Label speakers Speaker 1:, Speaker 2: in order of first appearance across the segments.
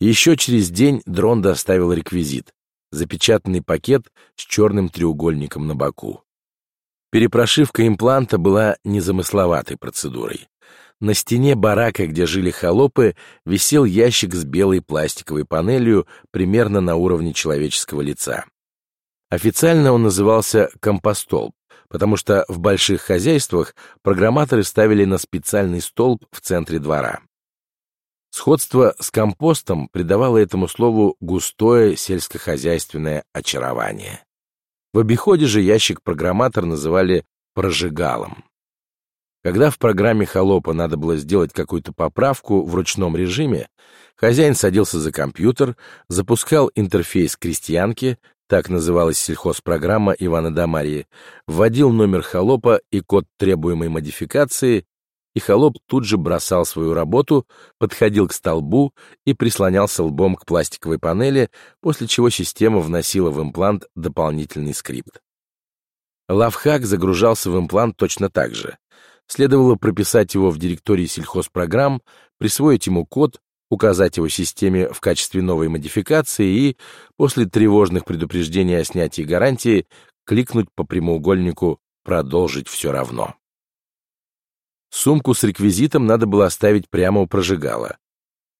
Speaker 1: Еще через день дрон доставил реквизит — запечатанный пакет с черным треугольником на боку. Перепрошивка импланта была незамысловатой процедурой. На стене барака, где жили холопы, висел ящик с белой пластиковой панелью примерно на уровне человеческого лица. Официально он назывался «компостолб», потому что в больших хозяйствах программаторы ставили на специальный столб в центре двора. Сходство с компостом придавало этому слову густое сельскохозяйственное очарование. В обиходе же ящик-программатор называли прожигалом. Когда в программе холопа надо было сделать какую-то поправку в ручном режиме, хозяин садился за компьютер, запускал интерфейс крестьянки, так называлась сельхозпрограмма Ивана Дамарьи, вводил номер холопа и код требуемой модификации, и холоп тут же бросал свою работу, подходил к столбу и прислонялся лбом к пластиковой панели, после чего система вносила в имплант дополнительный скрипт. Лавхак загружался в имплант точно так же. Следовало прописать его в директории сельхозпрограмм, присвоить ему код, указать его системе в качестве новой модификации и, после тревожных предупреждений о снятии гарантии, кликнуть по прямоугольнику «Продолжить все равно». Сумку с реквизитом надо было оставить прямо у прожигала.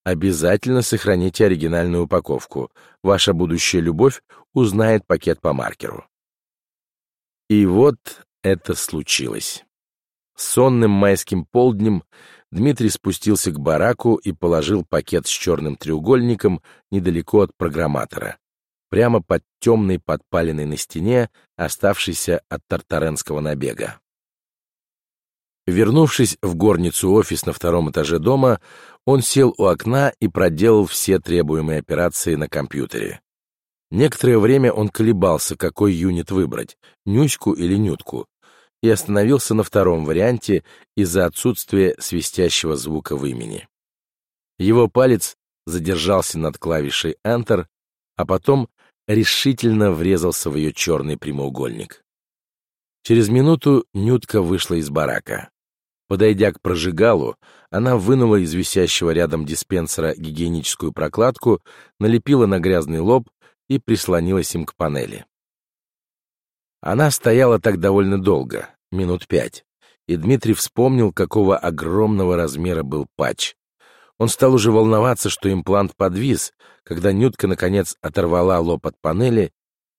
Speaker 1: Обязательно сохраните оригинальную упаковку. Ваша будущая любовь узнает пакет по маркеру. И вот это случилось. Сонным майским полднем Дмитрий спустился к бараку и положил пакет с черным треугольником недалеко от программатора, прямо под темной подпаленной на стене, оставшейся от тартаренского набега. Вернувшись в горницу-офис на втором этаже дома, он сел у окна и проделал все требуемые операции на компьютере. Некоторое время он колебался, какой юнит выбрать, Нюську или Нютку, и остановился на втором варианте из-за отсутствия свистящего звука в имени. Его палец задержался над клавишей Enter, а потом решительно врезался в ее черный прямоугольник. Через минуту Нютка вышла из барака. Подойдя к прожигалу, она вынула из висящего рядом диспенсера гигиеническую прокладку, налепила на грязный лоб и прислонилась им к панели. Она стояла так довольно долго, минут пять, и Дмитрий вспомнил, какого огромного размера был патч. Он стал уже волноваться, что имплант подвис, когда Нютка, наконец, оторвала лоб от панели,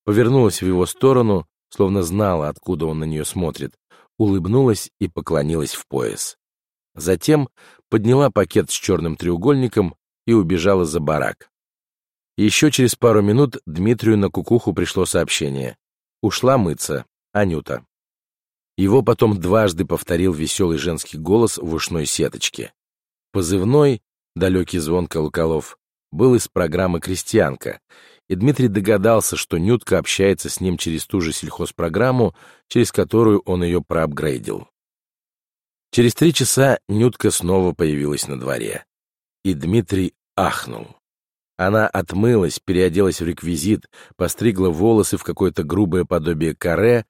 Speaker 1: повернулась в его сторону, словно знала, откуда он на нее смотрит, улыбнулась и поклонилась в пояс. Затем подняла пакет с черным треугольником и убежала за барак. Еще через пару минут Дмитрию на кукуху пришло сообщение. Ушла мыться. Анюта. Его потом дважды повторил веселый женский голос в ушной сеточке. Позывной, далекий звон колоколов, был из программы «Крестьянка», и Дмитрий догадался, что Нютка общается с ним через ту же сельхозпрограмму, через которую он ее проапгрейдил. Через три часа Нютка снова появилась на дворе, и Дмитрий ахнул. Она отмылась, переоделась в реквизит, постригла волосы в какое-то грубое подобие каре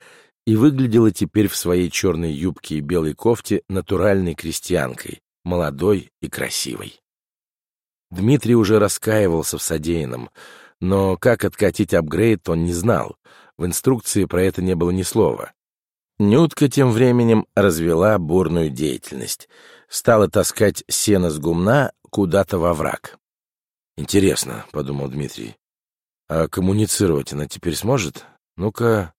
Speaker 1: и выглядела теперь в своей черной юбке и белой кофте натуральной крестьянкой, молодой и красивой. Дмитрий уже раскаивался в содеянном, но как откатить апгрейд, он не знал. В инструкции про это не было ни слова. Нютка тем временем развела бурную деятельность. Стала таскать сено с гумна куда-то во враг. «Интересно», — подумал Дмитрий, — «а коммуницировать она теперь сможет? Ну-ка...»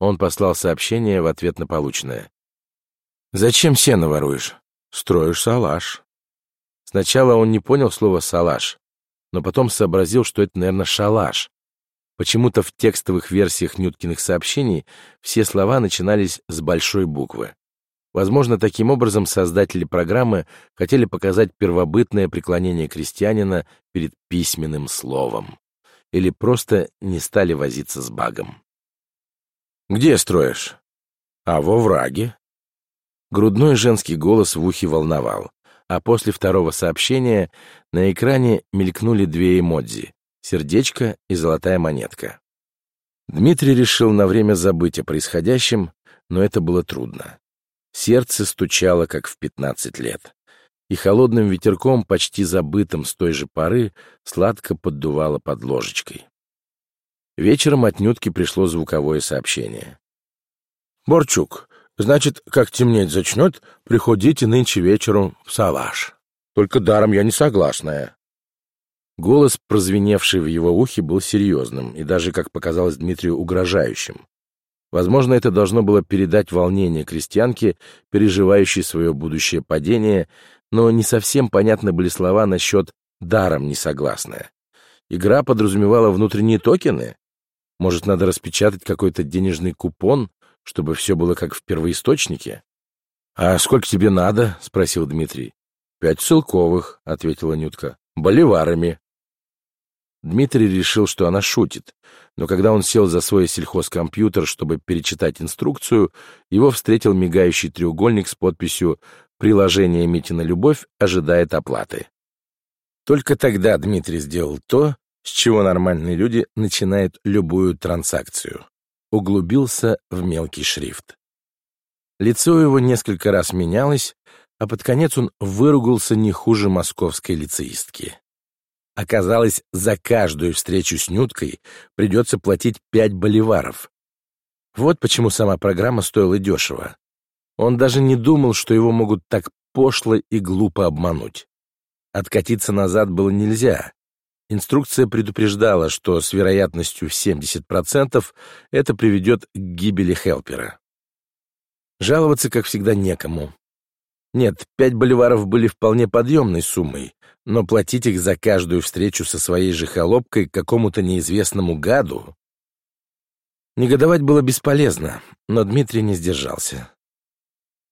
Speaker 1: Он послал сообщение в ответ на полученное. «Зачем сено воруешь? Строишь салаш». Сначала он не понял слова «салаш», но потом сообразил, что это, наверное, шалаш. Почему-то в текстовых версиях Нюткиных сообщений все слова начинались с большой буквы. Возможно, таким образом создатели программы хотели показать первобытное преклонение крестьянина перед письменным словом. Или просто не стали возиться с багом. «Где строишь?» «А во враге». Грудной женский голос в ухе волновал а после второго сообщения на экране мелькнули две эмодзи — сердечко и золотая монетка. Дмитрий решил на время забыть о происходящем, но это было трудно. Сердце стучало, как в 15 лет. и холодным ветерком, почти забытым с той же поры, сладко поддувало под ложечкой. Вечером от Нютки пришло звуковое сообщение. «Борчук, значит, как темнеть зачнет, приходите нынче вечером в Саваш. Только даром я не согласная». Голос, прозвеневший в его ухе, был серьезным и даже, как показалось Дмитрию, угрожающим. Возможно, это должно было передать волнение крестьянки, переживающей свое будущее падение, но не совсем понятны были слова насчет «даром несогласная». Игра подразумевала внутренние токены? Может, надо распечатать какой-то денежный купон, чтобы все было как в первоисточнике? «А сколько тебе надо?» — спросил Дмитрий. «Пять целковых», — ответила Нютка. «Боливарами». Дмитрий решил, что она шутит, но когда он сел за свой сельхозкомпьютер, чтобы перечитать инструкцию, его встретил мигающий треугольник с подписью «Приложение Митина Любовь ожидает оплаты». Только тогда Дмитрий сделал то, с чего нормальные люди начинают любую транзакцию. Углубился в мелкий шрифт. Лицо его несколько раз менялось, а под конец он выругался не хуже московской лицеистки. Оказалось, за каждую встречу с Нюткой придется платить пять боливаров. Вот почему сама программа стоила дешево. Он даже не думал, что его могут так пошло и глупо обмануть. Откатиться назад было нельзя. Инструкция предупреждала, что с вероятностью в 70% это приведет к гибели Хелпера. Жаловаться, как всегда, некому. Нет, пять боливаров были вполне подъемной суммой, но платить их за каждую встречу со своей же холопкой какому-то неизвестному гаду... Негодовать было бесполезно, но Дмитрий не сдержался.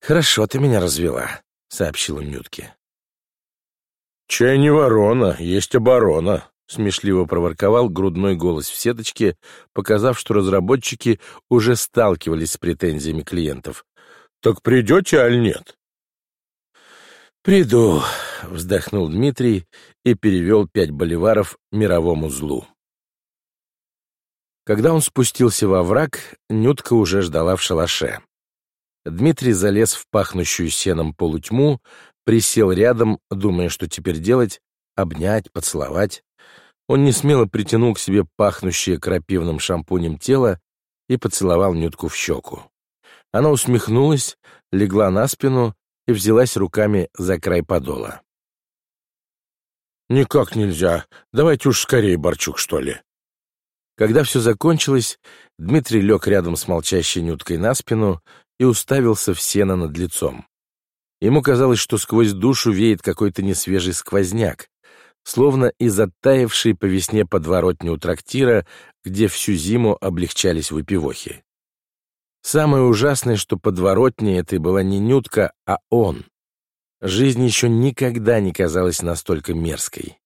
Speaker 1: «Хорошо ты меня развела», — сообщил он Нютке.
Speaker 2: «Чай не ворона, есть оборона», — смешливо проворковал грудной голос в сеточке, показав, что разработчики уже сталкивались с претензиями клиентов. «Так придете, аль нет?»
Speaker 1: «Приду», — вздохнул Дмитрий и перевел пять боливаров мировому злу. Когда он спустился во враг, Нютка уже ждала в шалаше. Дмитрий залез в пахнущую сеном полутьму, присел рядом, думая, что теперь делать, обнять, поцеловать. Он не смело притянул к себе пахнущее крапивным шампунем тело и поцеловал Нютку в щеку. Она усмехнулась, легла на спину и взялась руками за край подола.
Speaker 2: «Никак нельзя. Давайте уж скорее, Борчук, что ли».
Speaker 1: Когда все закончилось, Дмитрий лег рядом с молчащей Нюткой на спину и уставился в сено над лицом. Ему казалось, что сквозь душу веет какой-то несвежий сквозняк, словно из оттаившей по весне подворотни у трактира, где всю зиму облегчались выпивохи. Самое ужасное, что подворотней этой была не Нютка, а он. Жизнь еще никогда не казалась настолько мерзкой.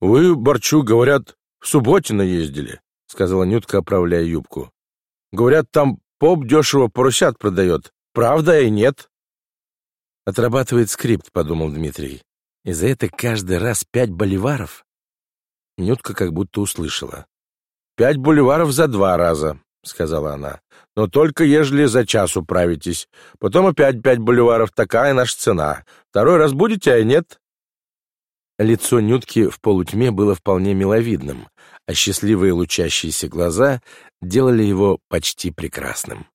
Speaker 2: «Вы, Борчу, говорят, в Субботино ездили», — сказала Нютка, оправляя юбку. «Говорят, там поп дешево поросят продает. Правда и нет?»
Speaker 1: «Отрабатывает скрипт», — подумал Дмитрий. «И за это каждый раз пять боливаров?» Нютка как будто услышала.
Speaker 2: «Пять боливаров за два раза», — сказала она. «Но только ежели за час управитесь. Потом опять пять боливаров, такая наша цена. Второй раз будете, а нет?»
Speaker 1: Лицо Нютки в полутьме было вполне миловидным, а счастливые лучащиеся глаза делали его почти прекрасным.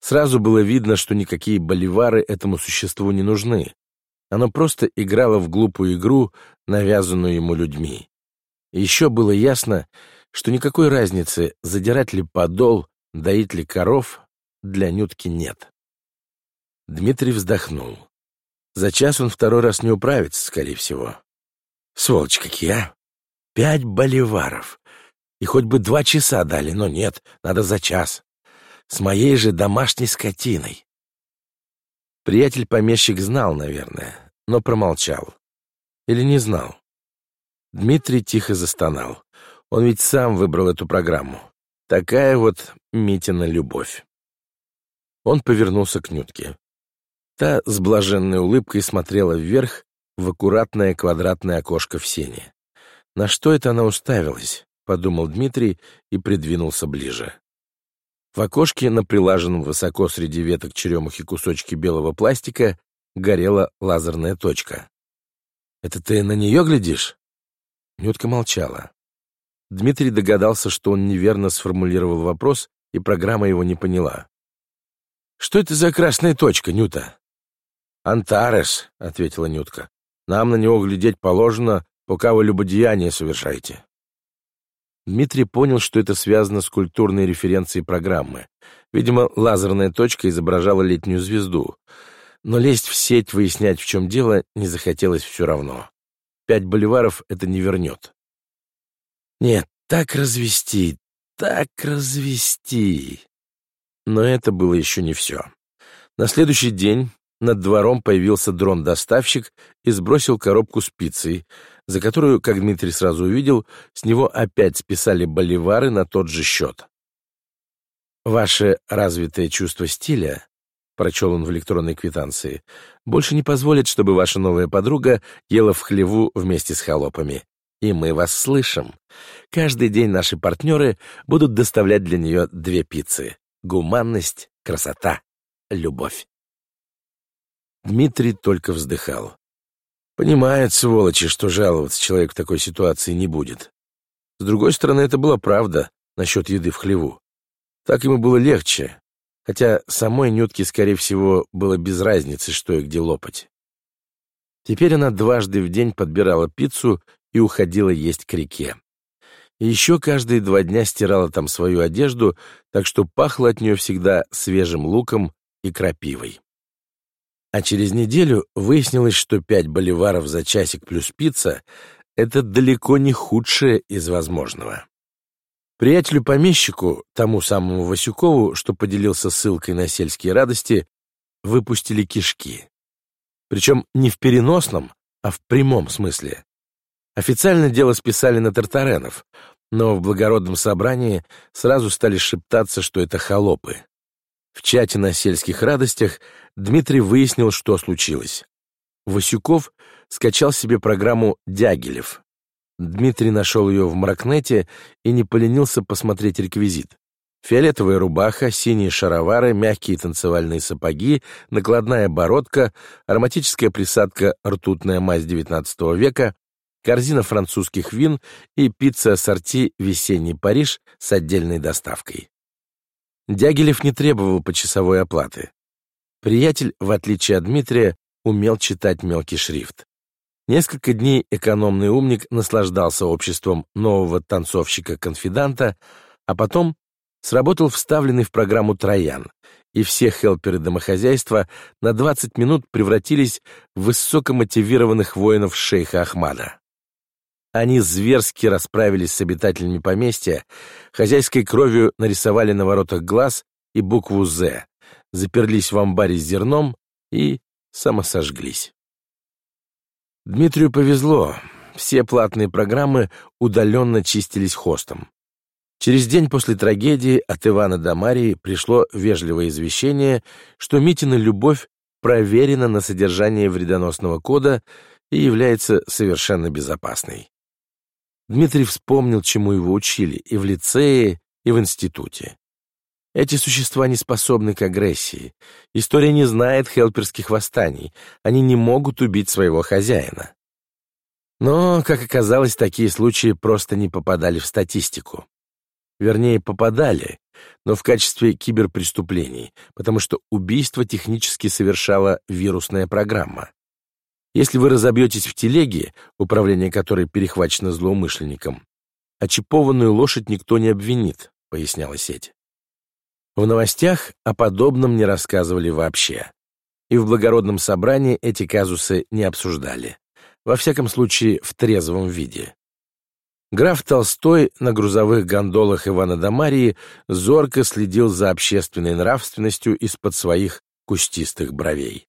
Speaker 1: Сразу было видно, что никакие боливары этому существу не нужны. Оно просто играло в глупую игру, навязанную ему людьми. Еще было ясно, что никакой разницы, задирать ли подол, доить ли коров, для Нютки нет. Дмитрий вздохнул. За час он второй раз не управится, скорее всего. Сволочь какие, а! Пять боливаров. И хоть бы два часа дали, но нет, надо за час. С моей же домашней скотиной. Приятель-помещик знал, наверное, но промолчал. Или не знал. Дмитрий тихо застонал. Он ведь сам выбрал эту программу. Такая вот Митина любовь. Он повернулся к Нютке. Та с блаженной улыбкой смотрела вверх в аккуратное квадратное окошко в сене. На что это она уставилась? подумал Дмитрий и придвинулся ближе. В окошке, на прилаженном высоко среди веток черемухи кусочки белого пластика, горела лазерная точка. «Это ты на нее глядишь?» Нютка молчала. Дмитрий догадался, что он неверно сформулировал вопрос, и программа его не поняла. «Что это за красная точка, Нюта?» «Антарес», — ответила Нютка. «Нам на него глядеть положено, пока вы любодеяние совершаете». Дмитрий понял, что это связано с культурной референцией программы. Видимо, лазерная точка изображала летнюю звезду. Но лезть в сеть, выяснять, в чем дело, не захотелось все равно. Пять боливаров это не вернет. Нет, так развести, так развести. Но это было еще не все. На следующий день над двором появился дрон-доставщик и сбросил коробку с пиццей, за которую, как Дмитрий сразу увидел, с него опять списали боливары на тот же счет. «Ваше развитое чувство стиля», — прочел он в электронной квитанции, «больше не позволит, чтобы ваша новая подруга ела в хлеву вместе с холопами. И мы вас слышим. Каждый день наши партнеры будут доставлять для нее две пиццы. Гуманность, красота, любовь». Дмитрий только вздыхал. Понимает, сволочи, что жаловаться человек в такой ситуации не будет. С другой стороны, это была правда насчет еды в хлеву. Так ему было легче, хотя самой Нютке, скорее всего, было без разницы, что и где лопать. Теперь она дважды в день подбирала пиццу и уходила есть к реке. И еще каждые два дня стирала там свою одежду, так что пахло от нее всегда свежим луком и крапивой. А через неделю выяснилось, что 5 боливаров за часик плюс пицца — это далеко не худшее из возможного. Приятелю-помещику, тому самому Васюкову, что поделился ссылкой на сельские радости, выпустили кишки. Причем не в переносном, а в прямом смысле. Официально дело списали на Тартаренов, но в благородном собрании сразу стали шептаться, что это холопы. В чате на сельских радостях Дмитрий выяснил, что случилось. Васюков скачал себе программу «Дягилев». Дмитрий нашел ее в Мракнете и не поленился посмотреть реквизит. Фиолетовая рубаха, синие шаровары, мягкие танцевальные сапоги, накладная бородка, ароматическая присадка «Ртутная мазь XIX века», корзина французских вин и пицца-ассорти «Весенний Париж» с отдельной доставкой. Дягилев не требовал почасовой оплаты. Приятель, в отличие от Дмитрия, умел читать мелкий шрифт. Несколько дней экономный умник наслаждался обществом нового танцовщика-конфиданта, а потом сработал вставленный в программу «Троян», и все хелперы домохозяйства на 20 минут превратились в высокомотивированных воинов шейха Ахмада. Они зверски расправились с обитателями поместья, хозяйской кровью нарисовали на воротах глаз и букву «З», заперлись в амбаре с зерном и самосожглись. Дмитрию повезло, все платные программы удаленно чистились хостом. Через день после трагедии от Ивана до Марии пришло вежливое извещение, что Митина любовь проверена на содержание вредоносного кода и является совершенно безопасной. Дмитрий вспомнил, чему его учили и в лицее, и в институте. Эти существа не способны к агрессии. История не знает хелперских восстаний. Они не могут убить своего хозяина. Но, как оказалось, такие случаи просто не попадали в статистику. Вернее, попадали, но в качестве киберпреступлений, потому что убийство технически совершала вирусная программа. Если вы разобьетесь в телеге, управление которой перехвачено злоумышленником, очипованную лошадь никто не обвинит, поясняла сеть. В новостях о подобном не рассказывали вообще. И в благородном собрании эти казусы не обсуждали. Во всяком случае, в трезвом виде. Граф Толстой на грузовых гондолах Ивана да Марии зорко следил за общественной нравственностью из-под своих кустистых бровей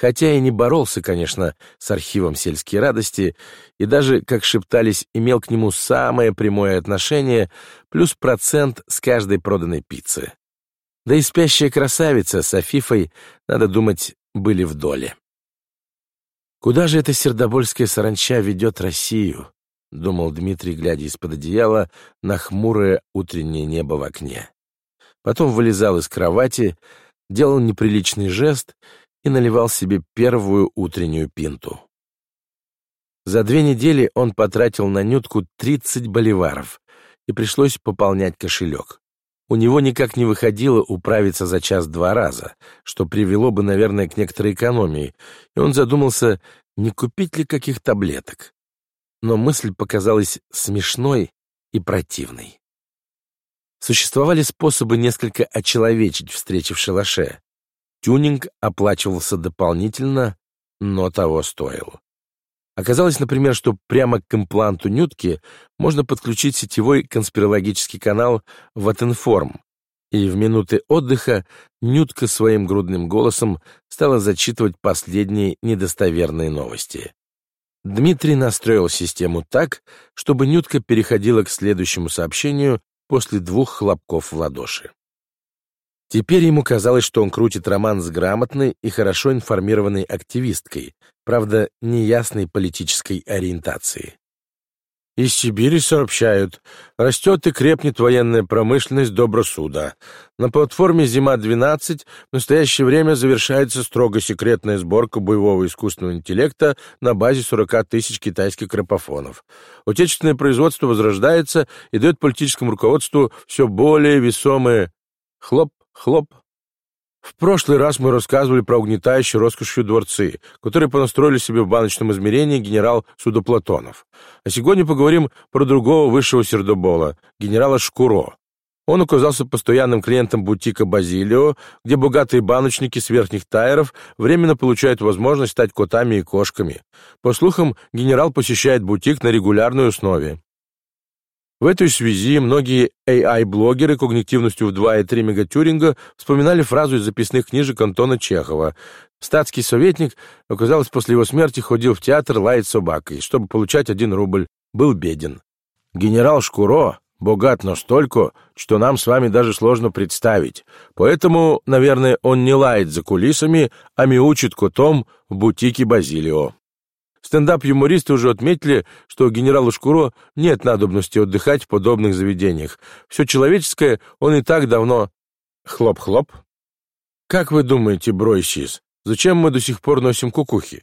Speaker 1: хотя и не боролся, конечно, с архивом сельские радости, и даже, как шептались, имел к нему самое прямое отношение, плюс процент с каждой проданной пиццы. Да и спящая красавица с Афифой, надо думать, были в доле. «Куда же эта сердобольская саранча ведет Россию?» — думал Дмитрий, глядя из-под одеяла на хмурое утреннее небо в окне. Потом вылезал из кровати, делал неприличный жест и наливал себе первую утреннюю пинту. За две недели он потратил на Нютку 30 боливаров, и пришлось пополнять кошелек. У него никак не выходило управиться за час два раза, что привело бы, наверное, к некоторой экономии, и он задумался, не купить ли каких таблеток. Но мысль показалась смешной и противной. Существовали способы несколько очеловечить встречи в шалаше. Тюнинг оплачивался дополнительно, но того стоил. Оказалось, например, что прямо к импланту нютки можно подключить сетевой конспирологический канал Ватинформ, и в минуты отдыха Нютка своим грудным голосом стала зачитывать последние недостоверные новости. Дмитрий настроил систему так, чтобы Нютка переходила к следующему сообщению после двух хлопков в ладоши. Теперь ему казалось, что он крутит роман с грамотной и хорошо информированной активисткой, правда, неясной политической ориентации. Из Сибири сообщают, растет и крепнет военная промышленность Добросуда. На платформе «Зима-12» в настоящее время завершается строго секретная сборка боевого искусственного интеллекта на базе 40 тысяч китайских крапофонов. Отечественное производство возрождается и дает политическому руководству все более весомые хлоп, хлоп, в прошлый раз мы рассказывали про угнетающие роскошью дворцы, которые понастроили себе в баночном измерении генерал Судоплатонов. А сегодня поговорим про другого высшего сердобола, генерала Шкуро. Он оказался постоянным клиентом бутика «Базилио», где богатые баночники с верхних тайров временно получают возможность стать котами и кошками. По слухам, генерал посещает бутик на регулярной основе. В этой связи многие AI-блогеры когнитивностью в 2,3 мегатюринга вспоминали фразу из записных книжек Антона Чехова. Статский советник, оказалось, после его смерти ходил в театр лаять собакой, чтобы получать один рубль. Был беден. Генерал Шкуро богат настолько, что нам с вами даже сложно представить. Поэтому, наверное, он не лает за кулисами, а мяучит котом в бутике Базилио. Стендап-юмористы уже отметили, что генералу Шкуро нет надобности отдыхать в подобных заведениях. Все человеческое он и так давно... Хлоп-хлоп. Как вы думаете, Бройсис, зачем мы до сих пор носим кукухи?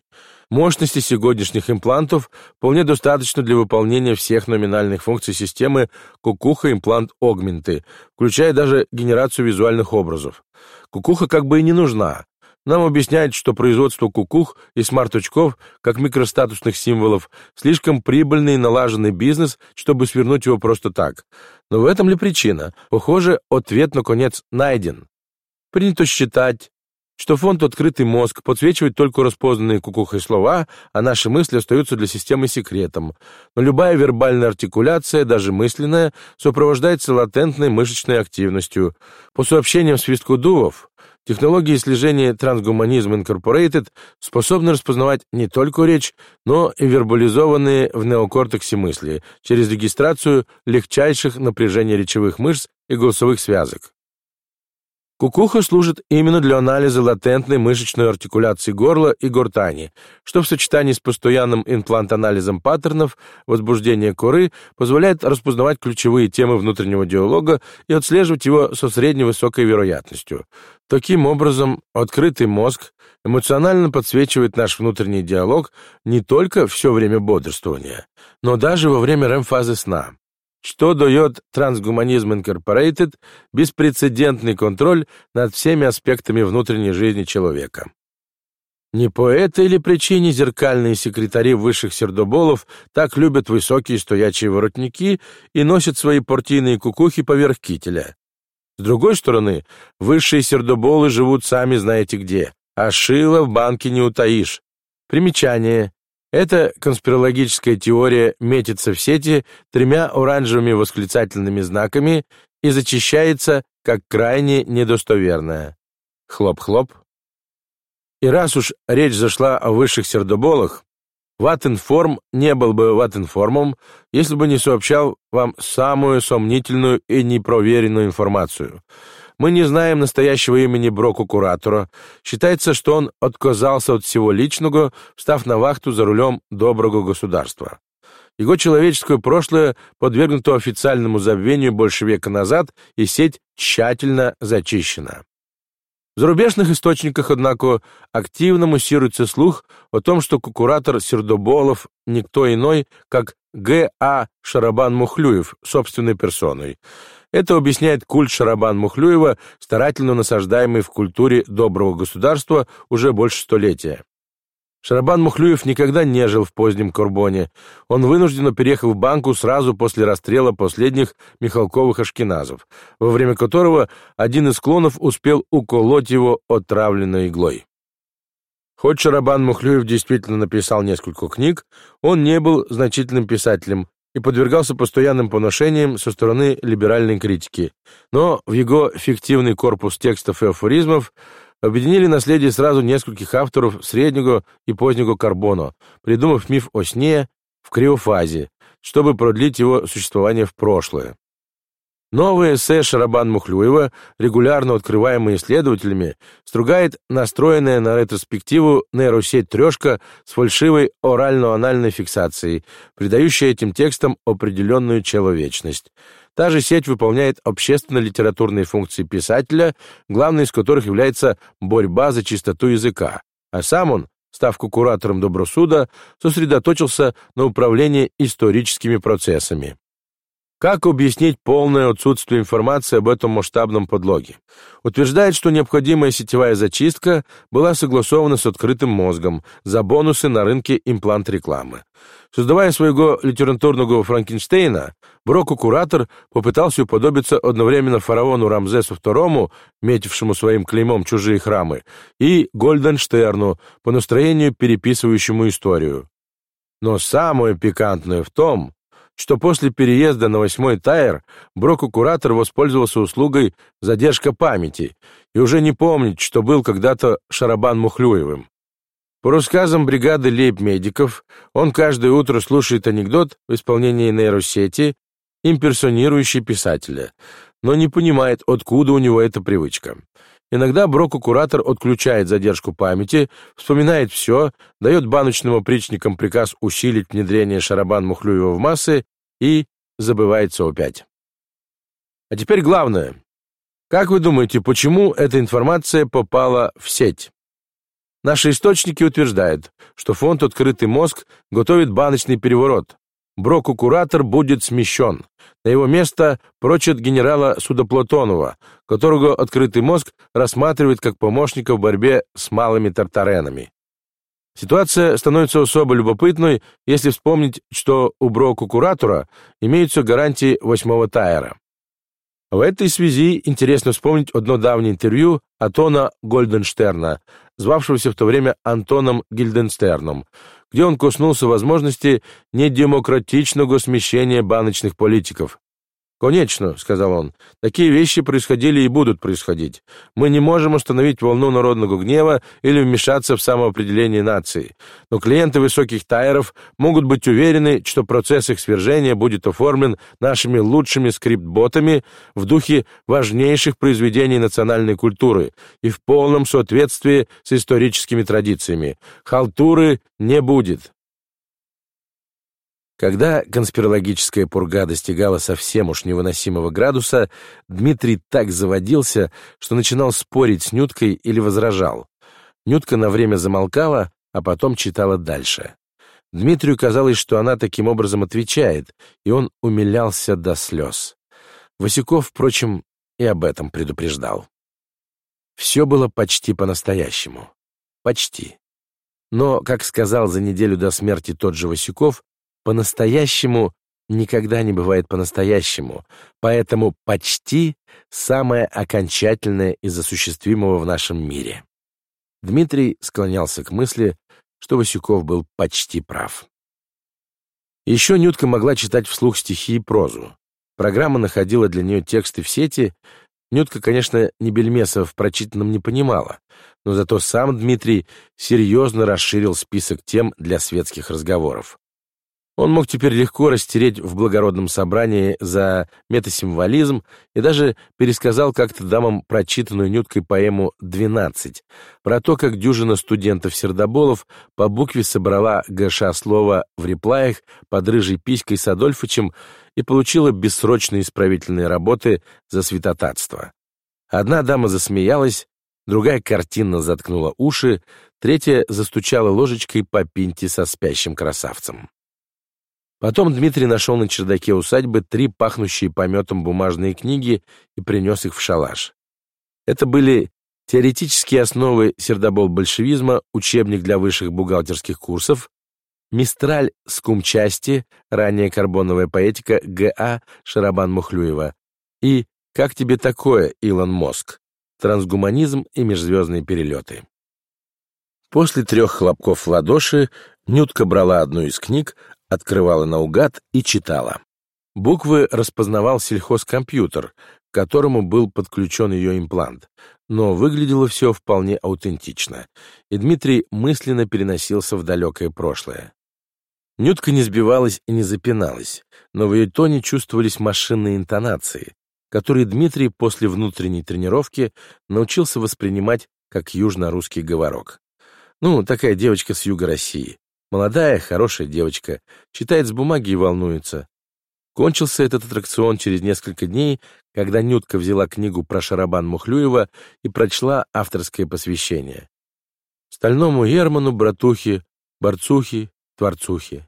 Speaker 1: Мощности сегодняшних имплантов вполне достаточно для выполнения всех номинальных функций системы кукуха-имплант-огменты, включая даже генерацию визуальных образов. Кукуха как бы и не нужна, нам объясняют, что производство кукух и смарт-очков, как микростатусных символов, слишком прибыльный и налаженный бизнес, чтобы свернуть его просто так. Но в этом ли причина? Похоже, ответ, наконец, найден. Принято считать, что фонд «Открытый мозг» подсвечивает только распознанные кукухой слова, а наши мысли остаются для системы секретом. Но любая вербальная артикуляция, даже мысленная, сопровождается латентной мышечной активностью. По сообщениям свисткудувов, Технологии слежения Transhumanism Incorporated способны распознавать не только речь, но и вербализованные в неокортексе мысли через регистрацию легчайших напряжений речевых мышц и голосовых связок. Кукуха служит именно для анализа латентной мышечной артикуляции горла и гортани, что в сочетании с постоянным имплант-анализом паттернов возбуждения коры позволяет распознавать ключевые темы внутреннего диалога и отслеживать его со средневысокой вероятностью. Таким образом, открытый мозг эмоционально подсвечивает наш внутренний диалог не только все время бодрствования, но даже во время РЭМ-фазы сна что дает Трансгуманизм Инкорпорейтед беспрецедентный контроль над всеми аспектами внутренней жизни человека. Не по этой ли причине зеркальные секретари высших сердоболов так любят высокие стоячие воротники и носят свои партийные кукухи поверх кителя? С другой стороны, высшие сердоболы живут сами знаете где, а шило в банке не утаишь. Примечание. Эта конспирологическая теория метится в сети тремя оранжевыми восклицательными знаками и зачищается как крайне недостоверная. Хлоп-хлоп. И раз уж речь зашла о высших сердоболах, Ватинформ не был бы Ватинформом, если бы не сообщал вам самую сомнительную и непроверенную информацию — мы не знаем настоящего имени Броку-куратора. Считается, что он отказался от всего личного, встав на вахту за рулем доброго государства. Его человеческое прошлое подвергнуто официальному забвению больше века назад, и сеть тщательно зачищена.
Speaker 2: В зарубежных источниках, однако, активно муссируется слух о том, что кукуратор Сердоболов никто иной, как Г.А. Шарабан-Мухлюев собственной персоной. Это объясняет культ Шарабан-Мухлюева, старательно насаждаемый в культуре доброго государства уже больше столетия. Шарабан Мухлюев никогда не жил в позднем Курбоне. Он вынужденно переехал в банку сразу после расстрела последних Михалковых ашкеназов, во время которого один из клонов успел уколоть его отравленной иглой. Хоть Шарабан Мухлюев действительно написал несколько книг, он не был значительным писателем и подвергался постоянным поношениям со стороны либеральной критики. Но в его фиктивный корпус текстов и афоризмов объединили наследие сразу нескольких авторов среднего и позднего карбона, придумав миф о сне в криофазе, чтобы продлить его существование в прошлое. Новые эссе Шарабан Мухлюева, регулярно открываемые исследователями, стругает настроенная на ретроспективу нейросеть «Трешка» с фальшивой орально-анальной фиксацией, придающая этим текстам определенную человечность. Та же сеть выполняет общественно-литературные функции писателя, главной из которых является борьба за чистоту языка, а сам он, став куратором добросуда, сосредоточился на управлении историческими процессами. Как объяснить полное отсутствие информации об этом масштабном подлоге? Утверждает, что необходимая сетевая зачистка была согласована с открытым мозгом за бонусы на рынке имплант-рекламы. Создавая своего литературного Франкенштейна, Броку-куратор попытался уподобиться одновременно фараону Рамзесу II, метившему своим клеймом чужие храмы, и Гольденштерну, по настроению переписывающему историю. Но самое пикантное в том, что после переезда на восьмой тайр Броку-куратор воспользовался услугой «задержка памяти» и уже не помнит, что был когда-то Шарабан Мухлюевым. По рассказам бригады лейб-медиков, он каждое утро слушает анекдот в исполнении нейросети, имперсонирующий писателя, но не понимает, откуда у него эта привычка. Иногда Броку-куратор отключает задержку памяти, вспоминает все, дает баночным опричникам приказ усилить внедрение Шарабан-Мухлюева в массы и забывается опять. А теперь главное. Как вы думаете, почему эта информация попала в сеть? Наши источники утверждают, что фонд «Открытый мозг» готовит баночный переворот. Броку-куратор будет смещен. На его место прочат генерала Судоплатонова, которого «Открытый мозг» рассматривает как помощника в борьбе с малыми тартаренами. Ситуация становится особо любопытной, если вспомнить, что у Броку-куратора имеются гарантии восьмого тайера. В этой связи интересно вспомнить одно давнее интервью Атона Гольденштерна, звавшегося в то время Антоном Гильденстерном, где он коснулся возможности недемократичного смещения баночных политиков. «Конечно», — сказал он, — «такие вещи происходили и будут происходить. Мы не можем остановить волну народного гнева или вмешаться в самоопределение нации. Но клиенты высоких тайеров могут быть уверены, что процесс их свержения будет оформлен нашими лучшими скрипт-ботами в духе важнейших произведений национальной культуры и в полном соответствии с историческими традициями. Халтуры не будет». Когда конспирологическая пурга достигала совсем уж невыносимого градуса, Дмитрий так заводился, что начинал спорить с Нюткой или возражал. Нютка на время замолкала, а потом читала дальше. Дмитрию казалось, что она таким образом отвечает, и он умилялся до слез. Васюков, впрочем, и об этом предупреждал. Все было почти по-настоящему. Почти. Но, как сказал за неделю до смерти тот же Васюков, по-настоящему никогда не бывает по-настоящему, поэтому почти самое окончательное из осуществимого в нашем мире. Дмитрий склонялся к мысли, что Васюков был почти прав. Еще Нютка могла читать вслух стихи и прозу. Программа находила для нее тексты в сети. Нютка, конечно, ни бельмеса в прочитанном не понимала, но зато сам Дмитрий серьезно расширил список тем для светских разговоров. Он мог теперь легко растереть в благородном собрании за метасимволизм и даже пересказал как-то дамам прочитанную Нюткой поэму «Двенадцать», про то, как дюжина студентов-сердоболов по букве собрала ГШ слово в реплаях под рыжей писькой с Адольфычем и получила бессрочные исправительные работы за святотатство. Одна дама засмеялась,
Speaker 1: другая картинно заткнула уши, третья застучала ложечкой по пинте со спящим красавцем. Потом Дмитрий нашел на чердаке усадьбы три пахнущие пометом бумажные книги и принес их в шалаш. Это были теоретические основы сердобол-большевизма, учебник для высших бухгалтерских курсов, Мистраль скумчасти, ранее карбоновая поэтика Г.А. Шарабан-Мухлюева и «Как тебе такое, Илон Моск? Трансгуманизм и межзвездные перелеты». После трех хлопков в ладоши Нютка брала одну из книг, открывала наугад и читала. Буквы распознавал сельхозкомпьютер, к которому был подключен ее имплант, но выглядело все вполне аутентично, и Дмитрий мысленно переносился в далекое прошлое. Нютка не сбивалась и не запиналась, но в ее тоне чувствовались машинные интонации, которые Дмитрий после внутренней тренировки научился воспринимать как южно-русский говорок. Ну, такая девочка с юга России. Молодая, хорошая девочка, читает с бумаги и волнуется. Кончился этот аттракцион через несколько дней, когда Нютка взяла книгу про Шарабан Мухлюева и прочла авторское посвящение. Стальному Ерману, братухе, борцухе, творцухе.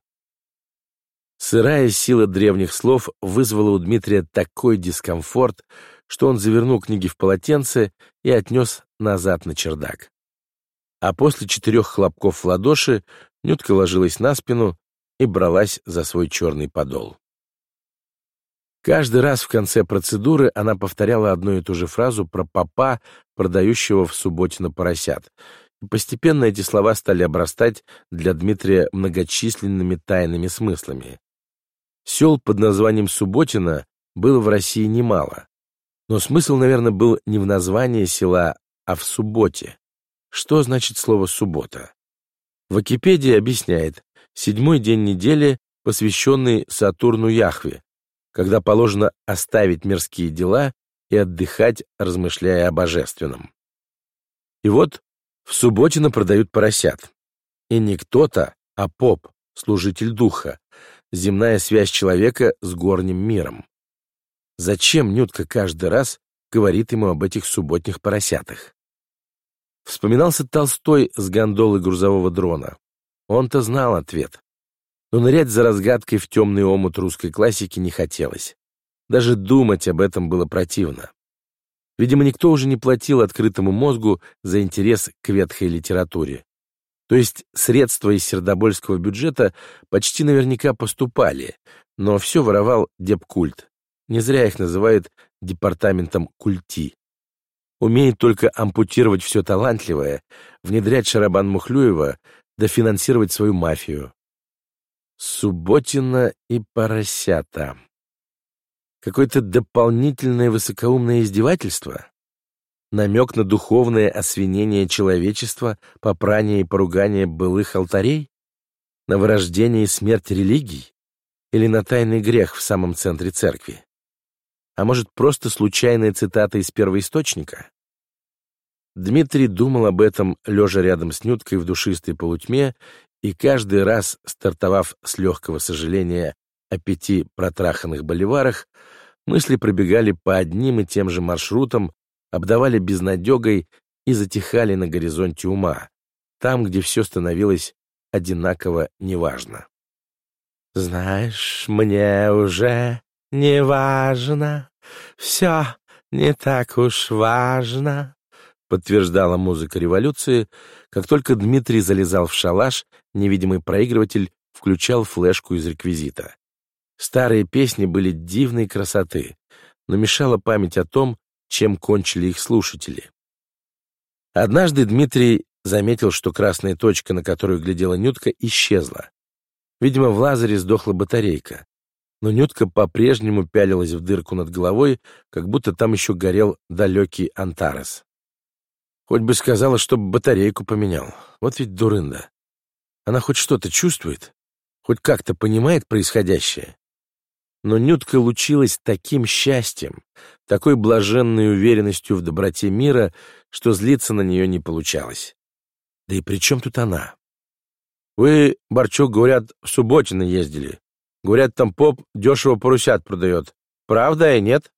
Speaker 1: Сырая сила древних слов вызвала у Дмитрия такой дискомфорт, что он завернул книги в полотенце и отнес назад на чердак. А после четырех хлопков в ладоши Нютка ложилась на спину и бралась за свой черный подол. Каждый раз в конце процедуры она повторяла одну и ту же фразу про папа, продающего в субботе на поросят, и постепенно эти слова стали обрастать для Дмитрия многочисленными тайными смыслами. Сел под названием Субботина было в России немало, но смысл, наверное, был не в названии села, а в субботе. Что значит слово «суббота»? Википедия объясняет, седьмой день недели, посвященный Сатурну Яхве, когда положено оставить мирские дела и отдыхать, размышляя о божественном. И вот в Субботино продают поросят. И не кто-то, а поп, служитель духа, земная связь человека с горним миром. Зачем Нютка каждый раз говорит ему об этих субботних поросятах? Вспоминался Толстой с гондолы грузового дрона. Он-то знал ответ. Но нырять за разгадкой в темный омут русской классики не хотелось. Даже думать об этом было противно. Видимо, никто уже не платил открытому мозгу за интерес к ветхой литературе. То есть средства из сердобольского бюджета почти наверняка поступали, но все воровал депкульт. Не зря их называют департаментом культи. Умеет только ампутировать все талантливое, внедрять Шарабан Мухлюева, дофинансировать свою мафию. Субботина и поросята. Какое-то дополнительное высокоумное издевательство? Намек на духовное освинение человечества, попрание и поругание былых алтарей? На вырождение и смерть религий? Или на тайный грех в самом центре церкви? А может, просто случайная цитата из первоисточника? Дмитрий думал об этом, лежа рядом с Нюткой в душистой полутьме, и каждый раз, стартовав с легкого сожаления о пяти протраханных боливарах, мысли пробегали по одним и тем же маршрутам, обдавали безнадегой и затихали на горизонте ума, там, где все становилось одинаково неважно. «Знаешь, мне уже не важно, все не так уж важно», подтверждала музыка революции, как только Дмитрий залезал в шалаш, невидимый проигрыватель включал флешку из реквизита. Старые песни были дивной красоты, но мешала память о том, чем кончили их слушатели. Однажды Дмитрий заметил, что красная точка, на которую глядела Нютка, исчезла. Видимо, в лазере сдохла батарейка. Но Нютка по-прежнему пялилась в дырку над головой, как будто там еще горел далекий Антарес. Хоть бы сказала, чтобы батарейку поменял. Вот ведь дурында. Она хоть что-то чувствует? Хоть как-то понимает происходящее? Но Нютка лучилась таким счастьем, такой блаженной уверенностью в доброте мира, что злиться на нее не получалось. Да и при чем тут она? Вы, Борчук, говорят, в Субботино ездили. Говорят, там поп дешево поросят продает. Правда и нет?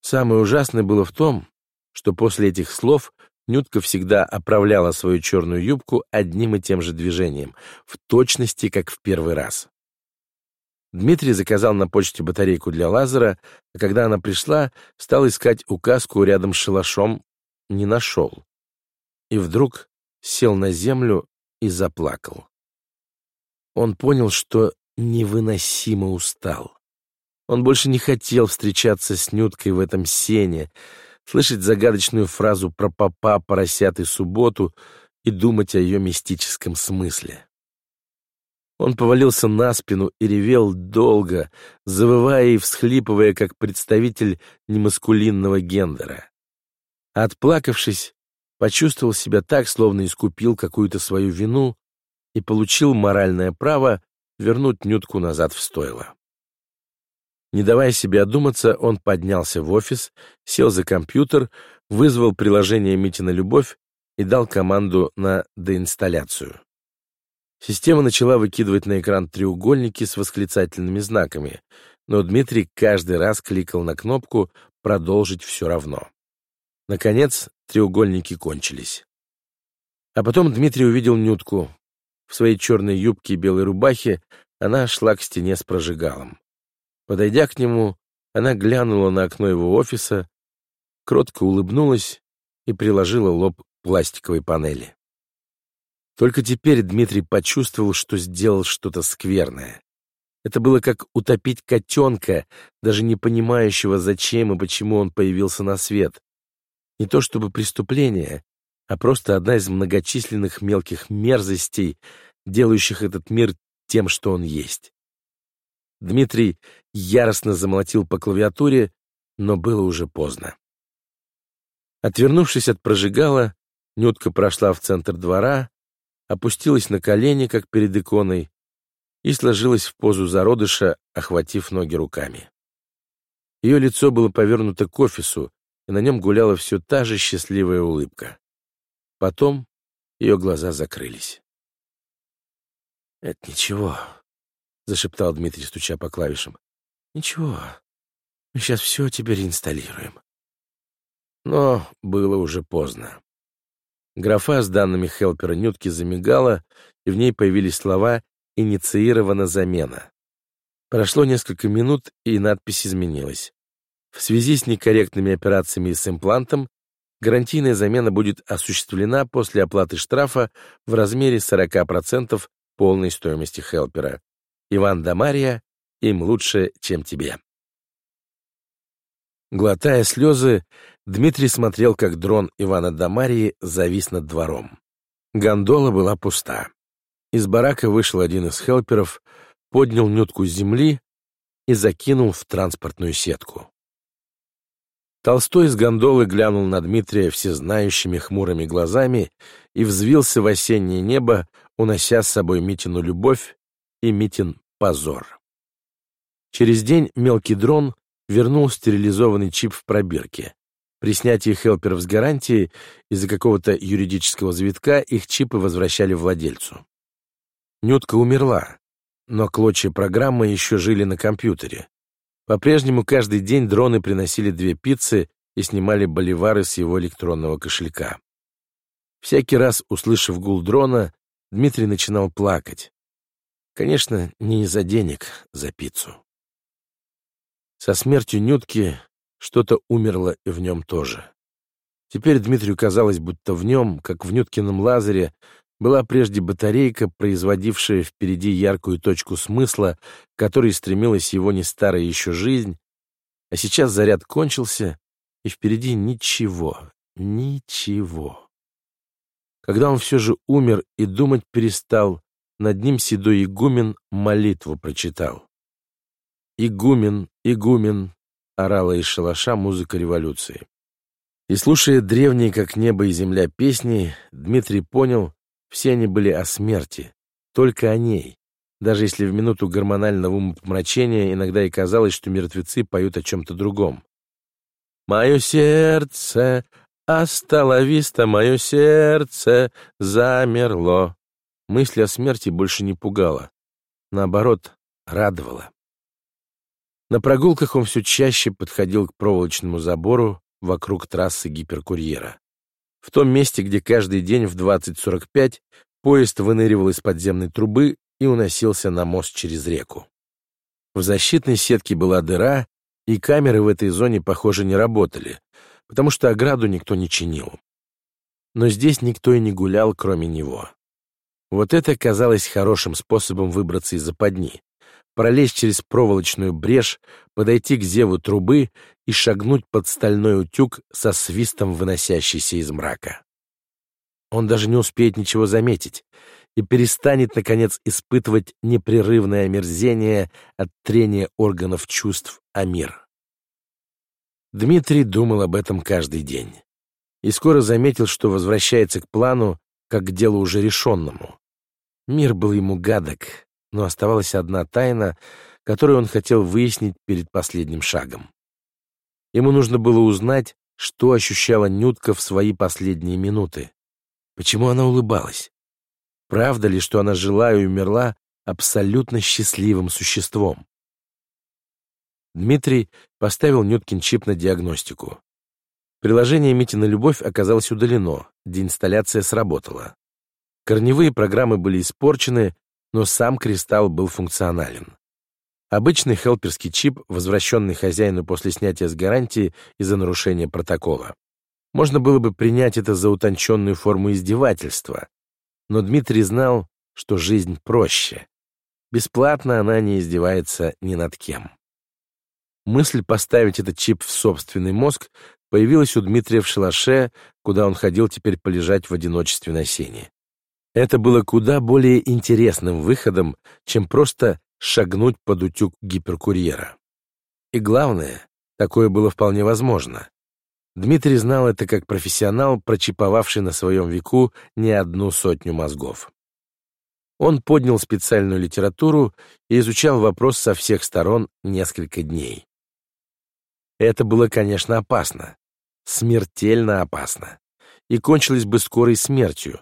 Speaker 1: Самое ужасное было в том, что после этих слов Нютка всегда оправляла свою черную юбку одним и тем же движением, в точности, как в первый раз. Дмитрий заказал на почте батарейку для лазера, а когда она пришла, стал искать указку рядом с шалашом, не нашел. И вдруг сел на землю и заплакал. Он понял, что невыносимо устал. Он больше не хотел встречаться с Нюткой в этом сене, слышать загадочную фразу про папа, поросят и субботу и думать о ее мистическом смысле. Он повалился на спину и ревел долго, завывая и всхлипывая, как представитель немаскулинного гендера. Отплакавшись, почувствовал себя так, словно искупил какую-то свою вину и получил моральное право вернуть Нютку назад в стойло. Не давая себе одуматься, он поднялся в офис, сел за компьютер, вызвал приложение «Митина любовь» и дал команду на деинсталляцию. Система начала выкидывать на экран треугольники с восклицательными знаками, но Дмитрий каждый раз кликал на кнопку «Продолжить все равно». Наконец, треугольники кончились. А потом Дмитрий увидел Нютку. В своей черной юбке и белой рубахе она шла к стене с прожигалом. Подойдя к нему, она глянула на окно его офиса, кротко улыбнулась и приложила лоб пластиковой панели. Только теперь Дмитрий почувствовал, что сделал что-то скверное. Это было как утопить котенка, даже не понимающего, зачем и почему он появился на свет. Не то чтобы преступление, а просто одна из многочисленных мелких мерзостей, делающих этот мир тем, что он есть. Дмитрий яростно замолотил по клавиатуре, но было уже поздно. Отвернувшись от прожигала, Нютка прошла в центр двора, опустилась на колени, как перед иконой, и сложилась в позу зародыша, охватив ноги руками. Ее лицо было повернуто к офису, и на нем гуляла все та же счастливая улыбка. Потом ее глаза закрылись. «Это ничего», — зашептал Дмитрий, стуча по клавишам. «Ничего, мы сейчас все тебе реинсталируем». Но было уже поздно. Графа с данными хелпера Нютки замигала, и в ней появились слова «Инициирована замена». Прошло несколько минут, и надпись изменилась. В связи с некорректными операциями с имплантом гарантийная замена будет осуществлена после оплаты штрафа в размере 40% полной стоимости хелпера. Иван да Мария, им лучше, чем тебе. Глотая слезы, Дмитрий смотрел, как дрон Ивана Дамарии завис над двором. Гондола была пуста. Из барака вышел один из хелперов, поднял нютку с земли и закинул в транспортную сетку. Толстой из гондолы глянул на Дмитрия всезнающими хмурыми глазами и взвился в осеннее небо, унося с собой Митину любовь и Митин позор. Через день мелкий дрон вернул стерилизованный чип в пробирке. При снятии хелперов с гарантии из-за какого-то юридического завитка их чипы возвращали владельцу. Нютка умерла, но клочья программы еще жили на компьютере. По-прежнему каждый день дроны приносили две пиццы и снимали боливары с его электронного кошелька. Всякий раз, услышав гул дрона, Дмитрий начинал плакать. Конечно, не из-за денег за пиццу. Со смертью Нютки что-то умерло и в нем тоже. Теперь Дмитрию казалось, будто в нем, как в Нюткином лазере, была прежде батарейка, производившая впереди яркую точку смысла, к которой стремилась его не старая еще жизнь, а сейчас заряд кончился, и впереди ничего, ничего. Когда он все же умер и думать перестал, над ним седой игумен молитву прочитал. «Игумен, игумен!» — орала из шалаша музыка революции. И слушая древние, как небо и земля, песни, Дмитрий понял, все они были о смерти, только о ней, даже если в минуту гормонального умопомрачения иногда и казалось, что мертвецы поют о чем-то другом. «Мое сердце, остановиста, мое сердце замерло». Мысль о смерти больше не пугала, наоборот, радовала. На прогулках он все чаще подходил к проволочному забору вокруг трассы гиперкурьера. В том месте, где каждый день в 20.45 поезд выныривал из подземной трубы и уносился на мост через реку. В защитной сетке была дыра, и камеры в этой зоне, похоже, не работали, потому что ограду никто не чинил. Но здесь никто и не гулял, кроме него. Вот это казалось хорошим способом выбраться из западни пролезть через проволочную брешь, подойти к зеву трубы и шагнуть под стальной утюг со свистом, выносящийся из мрака. Он даже не успеет ничего заметить и перестанет, наконец, испытывать непрерывное омерзение от трения органов чувств о мир. Дмитрий думал об этом каждый день и скоро заметил, что возвращается к плану, как к делу уже решенному. Мир был ему гадок, но оставалась одна тайна, которую он хотел выяснить перед последним шагом. Ему нужно было узнать, что ощущала Нютка в свои последние минуты. Почему она улыбалась? Правда ли, что она жила и умерла абсолютно счастливым существом? Дмитрий поставил Нюткин чип на диагностику. Приложение «Митина любовь» оказалось удалено, деинсталляция сработала. Корневые программы были испорчены, но сам кристалл был функционален. Обычный хелперский чип, возвращенный хозяину после снятия с гарантии из-за нарушения протокола. Можно было бы принять это за утонченную форму издевательства, но Дмитрий знал, что жизнь проще. Бесплатно она не издевается ни над кем. Мысль поставить этот чип в собственный мозг появилась у Дмитрия в шалаше, куда он ходил теперь полежать в одиночестве на сене. Это было куда более интересным выходом, чем просто шагнуть под утюг гиперкурьера. И главное, такое было вполне возможно. Дмитрий знал это как профессионал, прочиповавший на своем веку не одну сотню мозгов. Он поднял специальную литературу и изучал вопрос со всех сторон несколько дней. Это было, конечно, опасно. Смертельно опасно. И кончилось бы скорой смертью,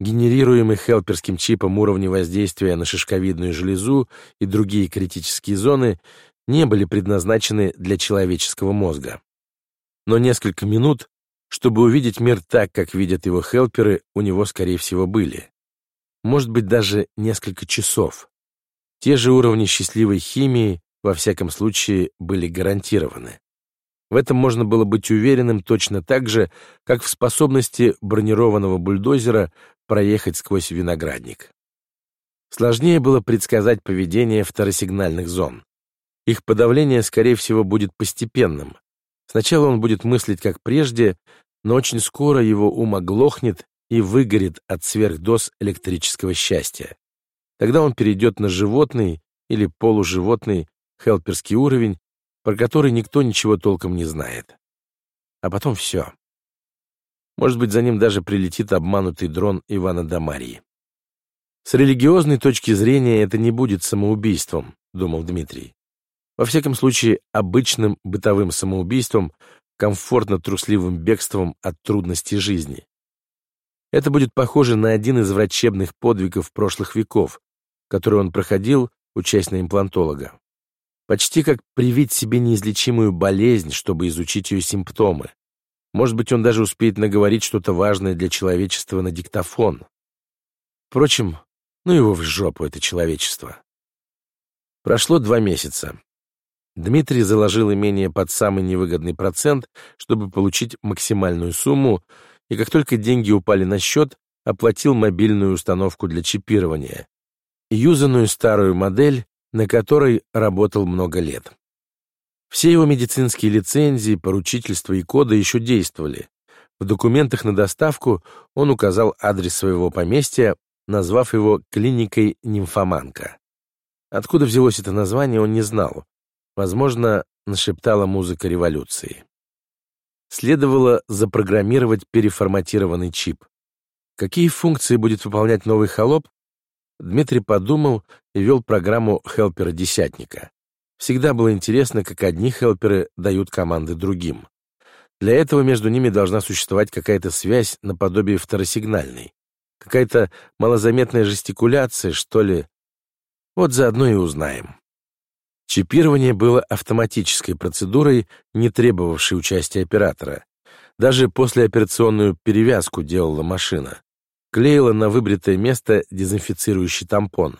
Speaker 1: генерируемый хелперским чипом уровни воздействия на шишковидную железу и другие критические зоны не были предназначены для человеческого мозга. Но несколько минут, чтобы увидеть мир так, как видят его хелперы, у него, скорее всего, были. Может быть, даже несколько часов. Те же уровни счастливой химии, во всяком случае, были гарантированы. В этом можно было быть уверенным точно так же, как в способности бронированного бульдозера проехать сквозь виноградник. Сложнее было предсказать поведение второсигнальных зон. Их подавление, скорее всего, будет постепенным. Сначала он будет мыслить как прежде, но очень скоро его ум оглохнет и выгорит от сверхдоз электрического счастья. Тогда он перейдет на животный или полуживотный хелперский уровень, про который никто ничего толком не знает. А потом все. Может быть, за ним даже прилетит обманутый дрон Ивана Дамарии. С религиозной точки зрения это не будет самоубийством, думал Дмитрий. Во всяком случае, обычным бытовым самоубийством, комфортно-трусливым бегством от трудностей жизни. Это будет похоже на один из врачебных подвигов прошлых веков, который он проходил, учась на имплантолога. Почти как привить себе неизлечимую болезнь, чтобы изучить ее симптомы. Может быть, он даже успеет наговорить что-то важное для человечества на диктофон. Впрочем, ну его в жопу, это человечество. Прошло два месяца. Дмитрий заложил имение под самый невыгодный процент, чтобы получить максимальную сумму, и как только деньги упали на счет, оплатил мобильную установку для чипирования, юзанную старую модель, на которой работал много лет. Все его медицинские лицензии, поручительства и коды еще действовали. В документах на доставку он указал адрес своего поместья, назвав его клиникой «Нимфоманка». Откуда взялось это название, он не знал. Возможно, нашептала музыка революции. Следовало запрограммировать переформатированный чип. Какие функции будет выполнять новый холоп? Дмитрий подумал и вел программу хелпера-десятника. Всегда было интересно, как одни хелперы дают команды другим. Для этого между ними должна существовать какая-то связь наподобие второсигнальной. Какая-то малозаметная жестикуляция, что ли. Вот заодно и узнаем. Чипирование было автоматической процедурой, не требовавшей участия оператора. Даже послеоперационную перевязку делала машина. Клеила на выбритое место дезинфицирующий тампон.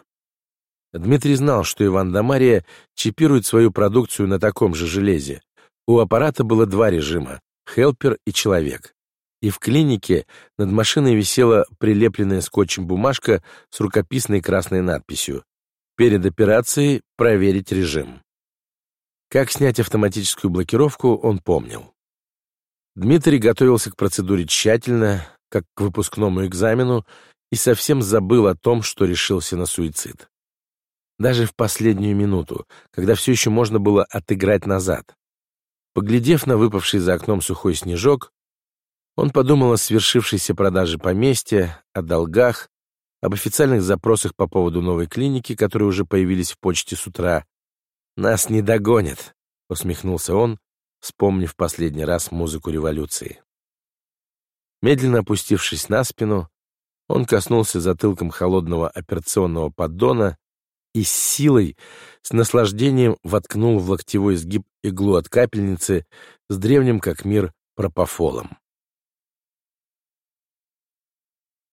Speaker 1: Дмитрий знал, что Иван да Мария чипирует свою продукцию на таком же железе. У аппарата было два режима — хелпер и человек. И в клинике над машиной висела прилепленная скотчем бумажка с рукописной красной надписью «Перед операцией проверить режим». Как снять автоматическую блокировку, он помнил. Дмитрий готовился к процедуре тщательно, как к выпускному экзамену, и совсем забыл о том, что решился на суицид. Даже в последнюю минуту, когда все еще можно было отыграть назад. Поглядев на выпавший за окном сухой снежок, он подумал о свершившейся продаже поместья, о долгах, об официальных запросах по поводу новой клиники, которые уже появились в почте с утра, «Нас не догонят», — усмехнулся он, вспомнив последний раз музыку революции. Медленно опустившись на спину, он коснулся затылком холодного операционного поддона и с силой, с наслаждением воткнул в локтевой сгиб иглу от капельницы с древним как мир пропофолом.